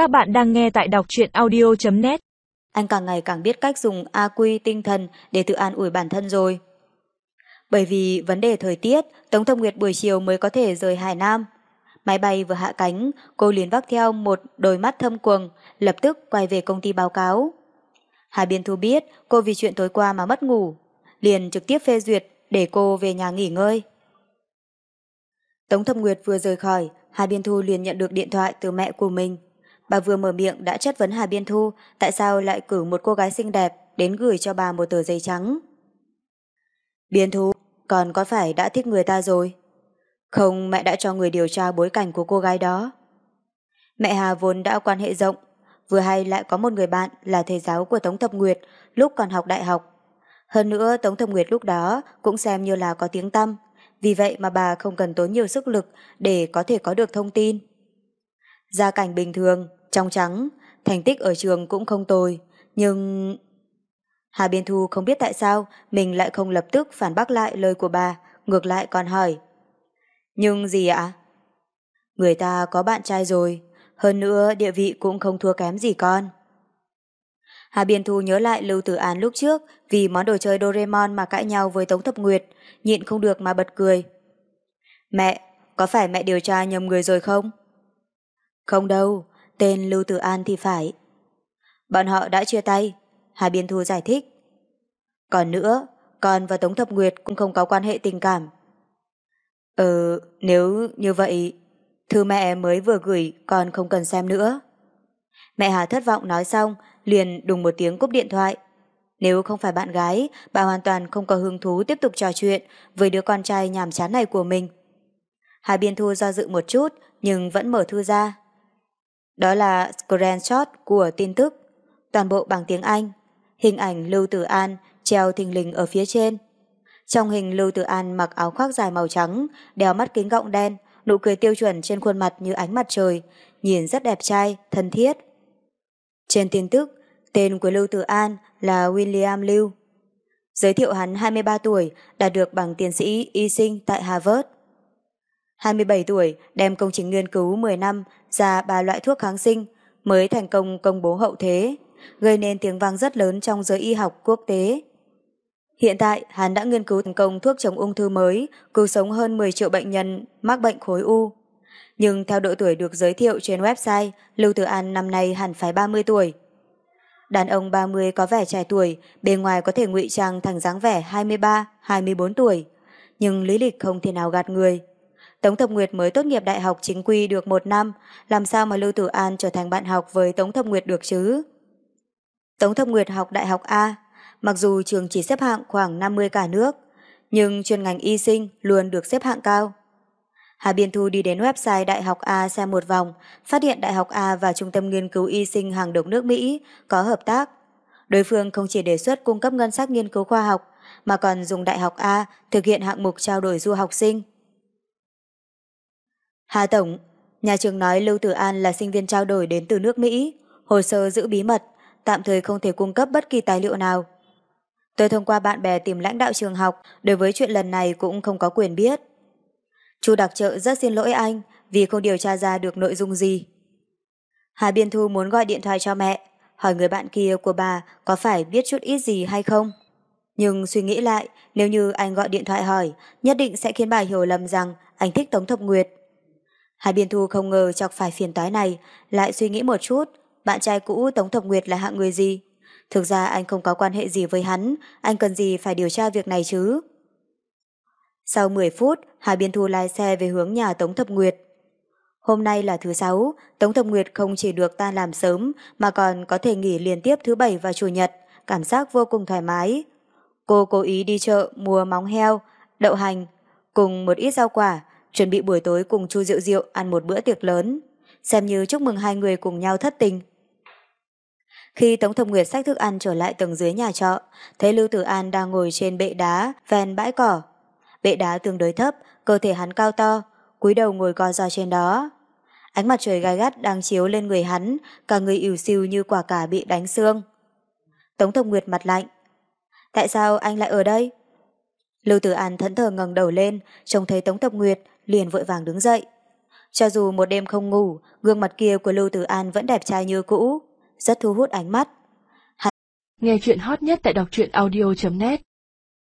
Các bạn đang nghe tại đọc truyện audio.net Anh càng ngày càng biết cách dùng A quy tinh thần để tự an ủi bản thân rồi. Bởi vì vấn đề thời tiết, Tống Thông Nguyệt buổi chiều mới có thể rời Hải Nam. Máy bay vừa hạ cánh, cô liền vác theo một đôi mắt thâm quầng, lập tức quay về công ty báo cáo. Hà Biên Thu biết cô vì chuyện tối qua mà mất ngủ, liền trực tiếp phê duyệt để cô về nhà nghỉ ngơi. Tống Thâm Nguyệt vừa rời khỏi, Hà Biên Thu liền nhận được điện thoại từ mẹ của mình. Bà vừa mở miệng đã chất vấn Hà Biên Thu tại sao lại cử một cô gái xinh đẹp đến gửi cho bà một tờ giấy trắng. Biên Thu, còn có phải đã thích người ta rồi? Không mẹ đã cho người điều tra bối cảnh của cô gái đó. Mẹ Hà vốn đã quan hệ rộng, vừa hay lại có một người bạn là thầy giáo của Tống Thập Nguyệt lúc còn học đại học. Hơn nữa Tống Thập Nguyệt lúc đó cũng xem như là có tiếng tăm, vì vậy mà bà không cần tốn nhiều sức lực để có thể có được thông tin. Gia cảnh bình thường, trong trắng, thành tích ở trường cũng không tồi, nhưng... Hà Biên Thu không biết tại sao mình lại không lập tức phản bác lại lời của bà, ngược lại còn hỏi. Nhưng gì ạ? Người ta có bạn trai rồi, hơn nữa địa vị cũng không thua kém gì con. Hà Biên Thu nhớ lại Lưu Tử Án lúc trước vì món đồ chơi Doraemon mà cãi nhau với Tống Thập Nguyệt, nhịn không được mà bật cười. Mẹ, có phải mẹ điều tra nhầm người rồi không? Không đâu, tên Lưu Tử An thì phải. Bọn họ đã chia tay, Hà Biên Thu giải thích. Còn nữa, con và Tống Thập Nguyệt cũng không có quan hệ tình cảm. Ừ, nếu như vậy, thư mẹ mới vừa gửi con không cần xem nữa. Mẹ Hà thất vọng nói xong, liền đùng một tiếng cúp điện thoại. Nếu không phải bạn gái, bà hoàn toàn không có hứng thú tiếp tục trò chuyện với đứa con trai nhàm chán này của mình. Hà Biên Thu do dự một chút, nhưng vẫn mở thư ra. Đó là screenshot của tin tức, toàn bộ bằng tiếng Anh. Hình ảnh Lưu Tử An treo thình lình ở phía trên. Trong hình Lưu Tử An mặc áo khoác dài màu trắng, đeo mắt kính gọng đen, nụ cười tiêu chuẩn trên khuôn mặt như ánh mặt trời, nhìn rất đẹp trai, thân thiết. Trên tin tức, tên của Lưu Tử An là William Lưu. Giới thiệu hắn 23 tuổi, đạt được bằng tiến sĩ y sinh tại Harvard. 27 tuổi, đem công trình nghiên cứu 10 năm ra ba loại thuốc kháng sinh, mới thành công công bố hậu thế, gây nên tiếng vang rất lớn trong giới y học quốc tế. Hiện tại, hắn đã nghiên cứu thành công thuốc chống ung thư mới, cứu sống hơn 10 triệu bệnh nhân mắc bệnh khối u. Nhưng theo độ tuổi được giới thiệu trên website, Lưu Tử An năm nay hẳn phải 30 tuổi. Đàn ông 30 có vẻ trẻ tuổi, bề ngoài có thể ngụy trang thành dáng vẻ 23, 24 tuổi. Nhưng lý lịch không thể nào gạt người. Tống Thập Nguyệt mới tốt nghiệp đại học chính quy được một năm, làm sao mà Lưu Tử An trở thành bạn học với Tống Thập Nguyệt được chứ? Tống Thập Nguyệt học đại học A, mặc dù trường chỉ xếp hạng khoảng 50 cả nước, nhưng chuyên ngành y sinh luôn được xếp hạng cao. Hà Biên Thu đi đến website Đại học A xem một vòng, phát hiện Đại học A và Trung tâm Nghiên cứu Y sinh hàng đầu nước Mỹ có hợp tác. Đối phương không chỉ đề xuất cung cấp ngân sách nghiên cứu khoa học, mà còn dùng Đại học A thực hiện hạng mục trao đổi du học sinh. Hà Tổng, nhà trường nói Lưu Tử An là sinh viên trao đổi đến từ nước Mỹ, hồ sơ giữ bí mật, tạm thời không thể cung cấp bất kỳ tài liệu nào. Tôi thông qua bạn bè tìm lãnh đạo trường học, đối với chuyện lần này cũng không có quyền biết. Chu đặc trợ rất xin lỗi anh vì không điều tra ra được nội dung gì. Hà Biên Thu muốn gọi điện thoại cho mẹ, hỏi người bạn kia của bà có phải biết chút ít gì hay không. Nhưng suy nghĩ lại, nếu như anh gọi điện thoại hỏi, nhất định sẽ khiến bà hiểu lầm rằng anh thích Tống Thập Nguyệt. Hà Biên Thu không ngờ chọc phải phiền toái này, lại suy nghĩ một chút, bạn trai cũ Tống Thập Nguyệt là hạng người gì? Thực ra anh không có quan hệ gì với hắn, anh cần gì phải điều tra việc này chứ? Sau 10 phút, Hà Biên Thu lái xe về hướng nhà Tống Thập Nguyệt. Hôm nay là thứ sáu, Tống Thập Nguyệt không chỉ được ta làm sớm mà còn có thể nghỉ liên tiếp thứ bảy và chủ nhật, cảm giác vô cùng thoải mái. Cô cố ý đi chợ mua móng heo, đậu hành, cùng một ít rau quả, chuẩn bị buổi tối cùng Chu Diệu Diệu ăn một bữa tiệc lớn, xem như chúc mừng hai người cùng nhau thất tình. Khi Tống Thập Nguyệt xách thức ăn trở lại tầng dưới nhà trọ, thấy Lưu Tử An đang ngồi trên bệ đá ven bãi cỏ, bệ đá tương đối thấp, cơ thể hắn cao to, cúi đầu ngồi co ro trên đó. Ánh mặt trời gai gắt đang chiếu lên người hắn, cả người ỉu xìu như quả cà bị đánh xương. Tống thập Nguyệt mặt lạnh. Tại sao anh lại ở đây? Lưu Tử An thẫn thờ ngẩng đầu lên, trông thấy Tống thập Nguyệt, liền vội vàng đứng dậy. Cho dù một đêm không ngủ, gương mặt kia của Lưu Tử An vẫn đẹp trai như cũ, rất thu hút ánh mắt. Nghe chuyện hot nhất tại đọc truyện audio.net